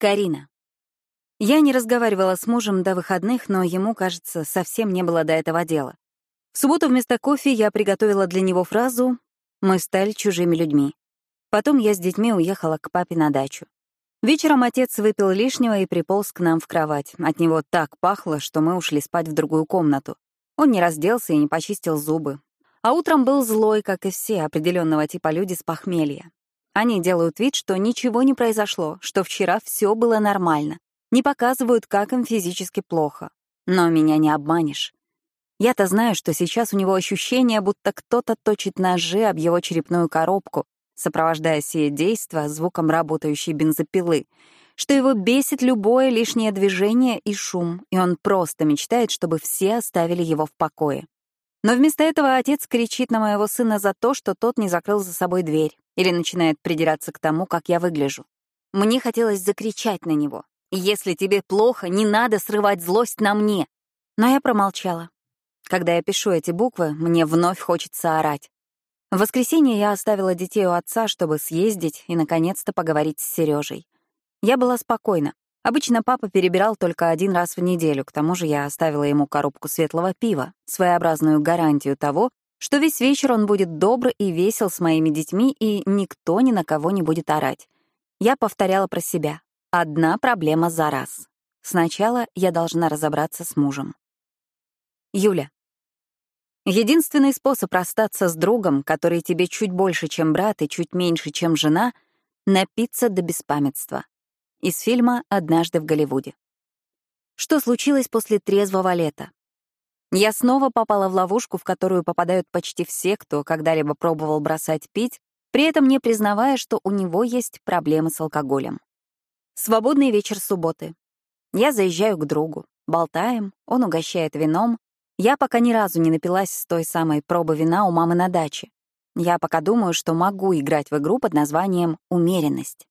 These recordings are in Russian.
Карина. Я не разговаривала с мужем до выходных, но ему, кажется, совсем не было до этого дела. В субботу вместо кофе я приготовила для него фразу «Мы стали чужими людьми». Потом я с детьми уехала к папе на дачу. Вечером отец выпил лишнего и приполз к нам в кровать. От него так пахло, что мы ушли спать в другую комнату. Он не разделся и не почистил зубы. А утром был злой, как и все определенного типа люди с похмелья. Они делают вид, что ничего не произошло, что вчера все было нормально. Не показывают, как им физически плохо. Но меня не обманешь. Я-то знаю, что сейчас у него ощущение, будто кто-то точит ножи об его черепную коробку, сопровождая сие действо звуком работающей бензопилы, что его бесит любое лишнее движение и шум, и он просто мечтает, чтобы все оставили его в покое. Но вместо этого отец кричит на моего сына за то, что тот не закрыл за собой дверь, или начинает придираться к тому, как я выгляжу. Мне хотелось закричать на него. «Если тебе плохо, не надо срывать злость на мне!» Но я промолчала. Когда я пишу эти буквы, мне вновь хочется орать. В воскресенье я оставила детей у отца, чтобы съездить и, наконец-то, поговорить с Сережей. Я была спокойна. Обычно папа перебирал только один раз в неделю, к тому же я оставила ему коробку светлого пива, своеобразную гарантию того, что весь вечер он будет добр и весел с моими детьми, и никто ни на кого не будет орать. Я повторяла про себя. Одна проблема за раз. Сначала я должна разобраться с мужем. Юля. Единственный способ расстаться с другом, который тебе чуть больше, чем брат, и чуть меньше, чем жена — напиться до беспамятства. Из фильма «Однажды в Голливуде». Что случилось после трезвого лета? Я снова попала в ловушку, в которую попадают почти все, кто когда-либо пробовал бросать пить, при этом не признавая, что у него есть проблемы с алкоголем. Свободный вечер субботы. Я заезжаю к другу, болтаем, он угощает вином, я пока ни разу не напилась с той самой пробы вина у мамы на даче. Я пока думаю, что могу играть в игру под названием «Умеренность».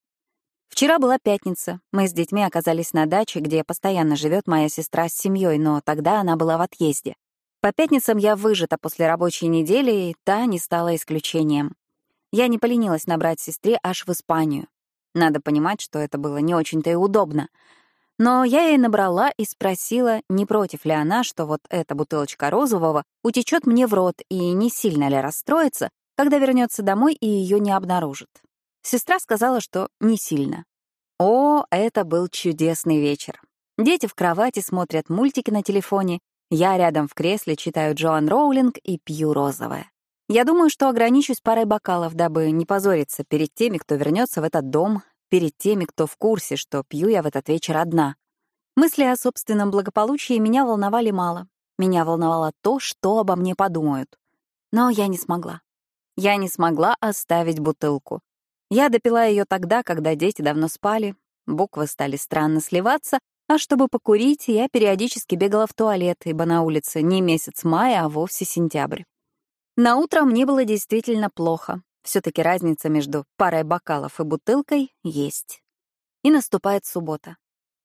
Вчера была пятница. Мы с детьми оказались на даче, где постоянно живет моя сестра с семьей, но тогда она была в отъезде. По пятницам я выжата после рабочей недели, и та не стала исключением. Я не поленилась набрать сестре аж в Испанию. Надо понимать, что это было не очень-то и удобно — но я ей набрала и спросила, не против ли она, что вот эта бутылочка розового утечет мне в рот и не сильно ли расстроится, когда вернется домой и ее не обнаружит. Сестра сказала, что не сильно. О, это был чудесный вечер. Дети в кровати смотрят мультики на телефоне, я рядом в кресле читаю Джоан Роулинг и пью розовое. Я думаю, что ограничусь парой бокалов, дабы не позориться перед теми, кто вернется в этот дом, перед теми, кто в курсе, что пью я в этот вечер одна. Мысли о собственном благополучии меня волновали мало. Меня волновало то, что обо мне подумают. Но я не смогла. Я не смогла оставить бутылку. Я допила ее тогда, когда дети давно спали, буквы стали странно сливаться, а чтобы покурить, я периодически бегала в туалет, ибо на улице не месяц мая, а вовсе сентябрь. На утро мне было действительно плохо. Все-таки разница между парой бокалов и бутылкой есть. И наступает суббота.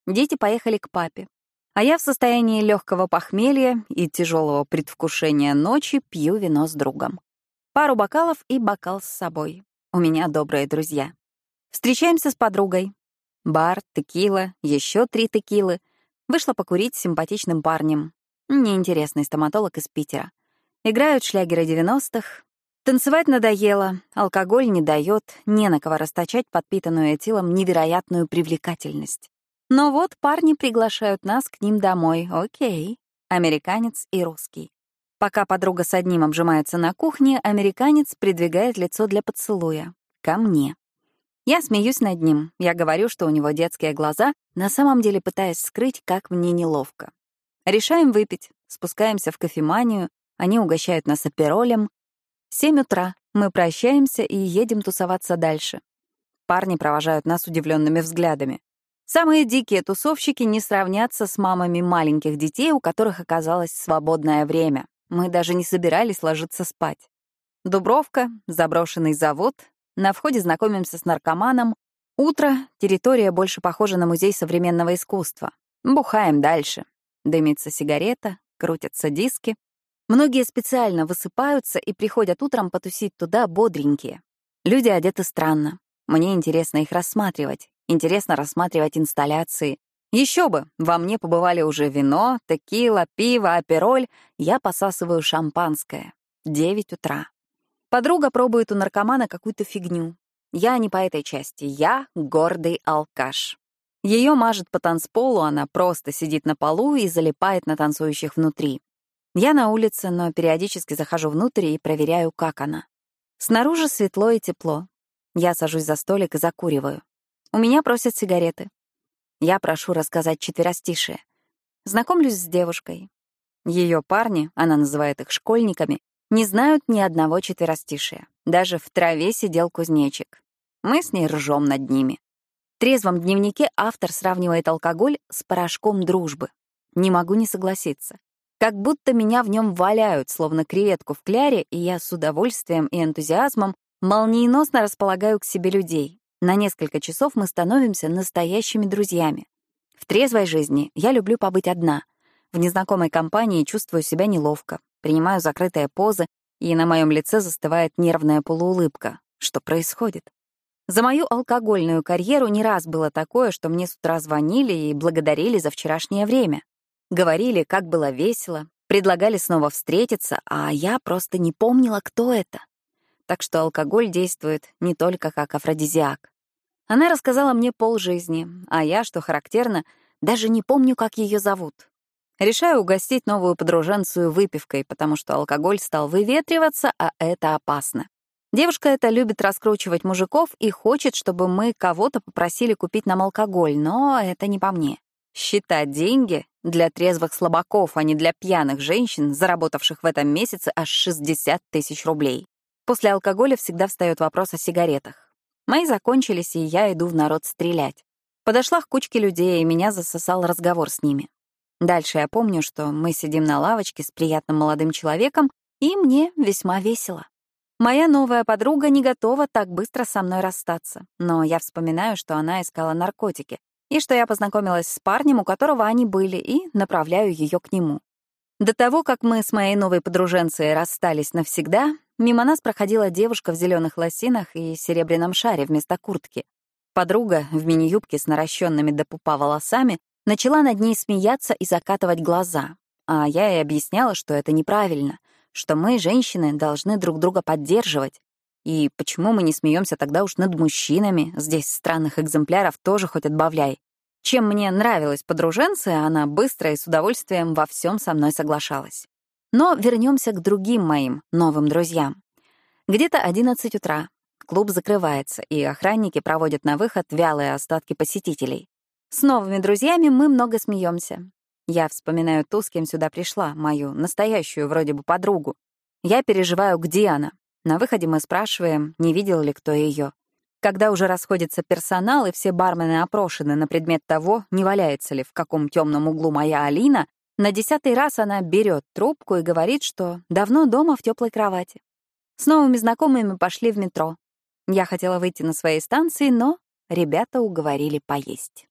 Дети поехали к папе. А я в состоянии легкого похмелья и тяжелого предвкушения ночи пью вино с другом. Пару бокалов и бокал с собой. У меня добрые друзья. Встречаемся с подругой. Бар, текила, еще три текилы. Вышла покурить с симпатичным парнем. Неинтересный стоматолог из Питера. Играют шлягеры 90-х, Танцевать надоело, алкоголь не дает, не на кого расточать подпитанную этилом невероятную привлекательность. Но вот парни приглашают нас к ним домой, окей. Американец и русский. Пока подруга с одним обжимается на кухне, американец придвигает лицо для поцелуя. Ко мне. Я смеюсь над ним, я говорю, что у него детские глаза, на самом деле пытаясь скрыть, как мне неловко. Решаем выпить, спускаемся в кофеманию, они угощают нас аперолем, Семь утра. Мы прощаемся и едем тусоваться дальше. Парни провожают нас удивленными взглядами. Самые дикие тусовщики не сравнятся с мамами маленьких детей, у которых оказалось свободное время. Мы даже не собирались ложиться спать. Дубровка, заброшенный завод. На входе знакомимся с наркоманом. Утро, территория больше похожа на музей современного искусства. Бухаем дальше. Дымится сигарета, крутятся диски. Многие специально высыпаются и приходят утром потусить туда бодренькие. Люди одеты странно. Мне интересно их рассматривать. Интересно рассматривать инсталляции. Еще бы, во мне побывали уже вино, текила, пиво, апероль. Я посасываю шампанское. Девять утра. Подруга пробует у наркомана какую-то фигню. Я не по этой части. Я гордый алкаш. Ее мажет по танцполу, она просто сидит на полу и залипает на танцующих внутри. Я на улице, но периодически захожу внутрь и проверяю, как она. Снаружи светло и тепло. Я сажусь за столик и закуриваю. У меня просят сигареты. Я прошу рассказать четверостишие. Знакомлюсь с девушкой. Ее парни, она называет их школьниками, не знают ни одного четверостишия. Даже в траве сидел кузнечик. Мы с ней ржем над ними. В трезвом дневнике автор сравнивает алкоголь с порошком дружбы. Не могу не согласиться. Как будто меня в нем валяют, словно креветку в кляре, и я с удовольствием и энтузиазмом молниеносно располагаю к себе людей. На несколько часов мы становимся настоящими друзьями. В трезвой жизни я люблю побыть одна. В незнакомой компании чувствую себя неловко, принимаю закрытые позы, и на моем лице застывает нервная полуулыбка. Что происходит? За мою алкогольную карьеру не раз было такое, что мне с утра звонили и благодарили за вчерашнее время. Говорили, как было весело, предлагали снова встретиться, а я просто не помнила, кто это. Так что алкоголь действует не только как афродизиак. Она рассказала мне полжизни, а я, что характерно, даже не помню, как ее зовут. Решаю угостить новую подруженцию выпивкой, потому что алкоголь стал выветриваться, а это опасно. Девушка эта любит раскручивать мужиков и хочет, чтобы мы кого-то попросили купить нам алкоголь, но это не по мне. Считать деньги для трезвых слабаков, а не для пьяных женщин, заработавших в этом месяце аж 60 тысяч рублей. После алкоголя всегда встает вопрос о сигаретах. Мои закончились, и я иду в народ стрелять. Подошла к кучке людей, и меня засосал разговор с ними. Дальше я помню, что мы сидим на лавочке с приятным молодым человеком, и мне весьма весело. Моя новая подруга не готова так быстро со мной расстаться, но я вспоминаю, что она искала наркотики, и что я познакомилась с парнем, у которого они были, и направляю ее к нему. До того, как мы с моей новой подруженцей расстались навсегда, мимо нас проходила девушка в зеленых лосинах и серебряном шаре вместо куртки. Подруга в мини-юбке с наращенными до пупа волосами начала над ней смеяться и закатывать глаза, а я ей объясняла, что это неправильно, что мы, женщины, должны друг друга поддерживать, и почему мы не смеемся тогда уж над мужчинами? Здесь странных экземпляров тоже хоть отбавляй. Чем мне нравилась подруженция, она быстро и с удовольствием во всем со мной соглашалась. Но вернемся к другим моим новым друзьям. Где-то 11 утра. Клуб закрывается, и охранники проводят на выход вялые остатки посетителей. С новыми друзьями мы много смеемся. Я вспоминаю ту, с кем сюда пришла, мою настоящую вроде бы подругу. Я переживаю, где она, на выходе мы спрашиваем, не видел ли кто ее. Когда уже расходится персонал и все бармены опрошены на предмет того, не валяется ли в каком темном углу моя Алина, на десятый раз она берет трубку и говорит, что давно дома в теплой кровати. С новыми знакомыми пошли в метро. Я хотела выйти на своей станции, но ребята уговорили поесть.